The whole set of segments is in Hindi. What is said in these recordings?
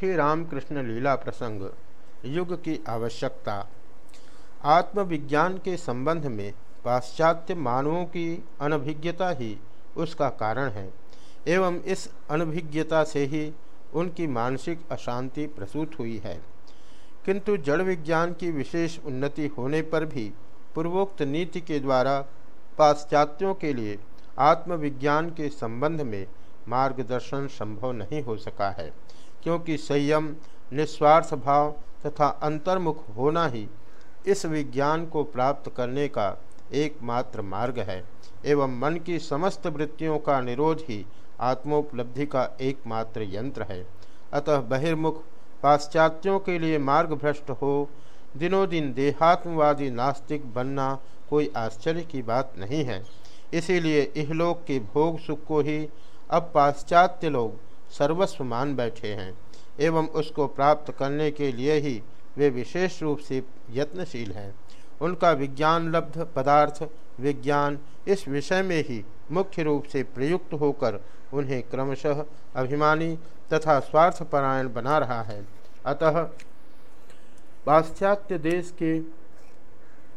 श्री रामकृष्ण लीला प्रसंग, युग की आवश्यकता। आत्मविज्ञान के संबंध में पाश्चात्य मानवों की अनभिज्ञता ही उसका कारण है, एवं इस अनभिज्ञता से ही उनकी मानसिक अशांति प्रसूत हुई है। किंतु जड़ विज्ञान की विशेष उन्नति होने पर भी पूर्वोक्त नीति के द्वारा पाश्चात्यों के लिए आत्मविज्ञान के संबंध में मार्गदर्शन संभव नहीं हो सका है। क्योंकि संयम, निस्वार्थ भाव तथा अंतर्मुख होना ही इस विज्ञान को प्राप्त करने का एकमात्र मार्ग है, एवं मन की समस्त वृत्तियों का निरोध ही आत्मोपलब्धि का एकमात्र यंत्र है। अतः बहिर्मुख, पाश्चात्यों के लिए मार्ग भ्रष्ट हो दिनों दिन देहात्मवादी नास्तिक बनना कोई आश्चर्य की बात नहीं है। इसीलिए इहलोक के भोग सुख को ही अब पाश्चात्य लोग सर्वस्व मान बैठे हैं, एवं उसको प्राप्त करने के लिए ही वे विशेष रूप से यत्नशील हैं। उनका विज्ञान लब्ध पदार्थ, विज्ञान इस विषय में ही मुख्य रूप से प्रयुक्त होकर उन्हें क्रमशः अभिमानी तथा स्वार्थपरायण बना रहा है। अतः पाश्चात्य देश के,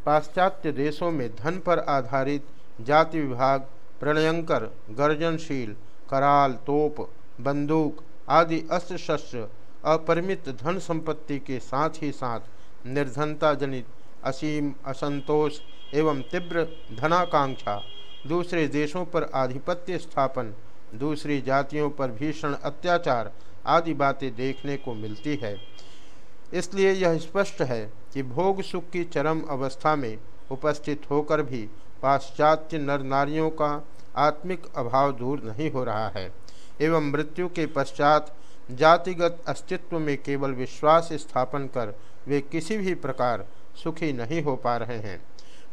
पाश्चात्य देशों में धन पर आधारित जाति विभाग, प्रणयंकर, गर्जनशील, कराल, तोप बंदूक आदि अस्त्र शस्त्र, अपरिमित धन संपत्ति के साथ ही साथ निर्धनता जनित असीम, असंतोष एवं तीव्र धनाकांक्षा, दूसरे देशों पर आधिपत्य स्थापन, दूसरी जातियों पर भीषण अत्याचार आदि बातें देखने को मिलती है। इसलिए यह स्पष्ट है कि भोग सुख की चरम अवस्था में उपस्थित होकर भी पाश्चात्य नर नारियों का आत्मिक अभाव दूर नहीं हो रहा है। एवं मृत्यु के पश्चात जातिगत अस्तित्व में केवल विश्वास स्थापन कर वे किसी भी प्रकार सुखी नहीं हो पा रहे हैं।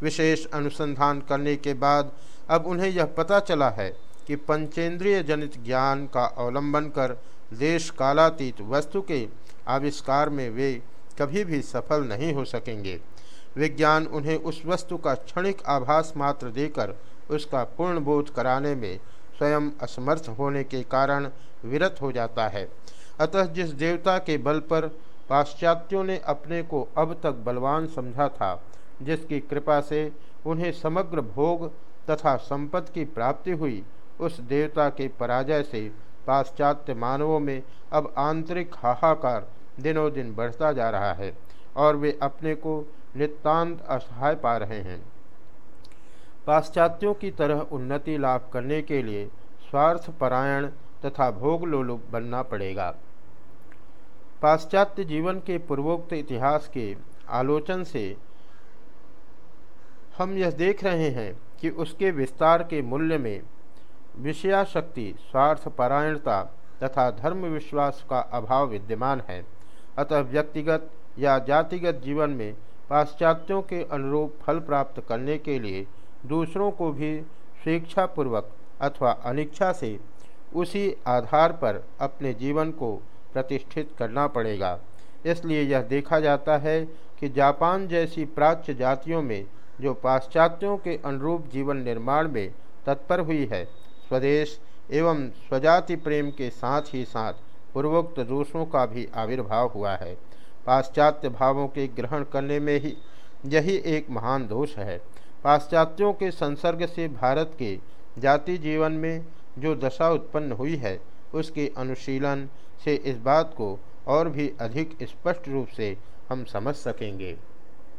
विशेष अनुसंधान करने के बाद अब उन्हें यह पता चला है कि पंचेंद्रिय जनित ज्ञान का अवलंबन कर देश कालातीत वस्तु के आविष्कार में वे कभी भी सफल नहीं हो सकेंगे। विज्ञान उन्हें उस वस्तु का क्षणिक आभास मात्र देकर उसका पूर्ण बोध कराने में स्वयं असमर्थ होने के कारण विरत हो जाता है। अतः जिस देवता के बल पर पाश्चात्यों ने अपने को अब तक बलवान समझा था, जिसकी कृपा से उन्हें समग्र भोग तथा संपत्ति की प्राप्ति हुई, उस देवता के पराजय से पाश्चात्य मानवों में अब आंतरिक हाहाकार दिनों दिन बढ़ता जा रहा है और वे अपने को नितांत असहाय पा रहे हैं। पाश्चात्यों की तरह उन्नति लाभ करने के लिए स्वार्थ परायण तथा भोग लोलुप बनना पड़ेगा। पाश्चात्य जीवन के पूर्वोक्त इतिहास के आलोचन से हम यह देख रहे हैं कि उसके विस्तार के मूल्य में विषयाशक्ति, स्वार्थ परायणता तथा धर्म विश्वास का अभाव विद्यमान है। अतः व्यक्तिगत या जातिगत जीवन में पाश्चात्यों के अनुरूप फल प्राप्त करने के लिए दूसरों को भी स्वेच्छापूर्वक अथवा अनिच्छा से उसी आधार पर अपने जीवन को प्रतिष्ठित करना पड़ेगा। इसलिए यह देखा जाता है कि जापान जैसी प्राच्य जातियों में जो पाश्चात्यों के अनुरूप जीवन निर्माण में तत्पर हुई है, स्वदेश एवं स्वजाति प्रेम के साथ ही साथ पूर्वोक्त रूसों का भी आविर्भाव हुआ है। पाश्चात्य भावों के ग्रहण करने में ही यही एक महान दोष है। पाश्चात्यों के संसर्ग से भारत के जाति जीवन में जो दशा उत्पन्न हुई है, उसके अनुशीलन से इस बात को और भी अधिक स्पष्ट रूप से हम समझ सकेंगे।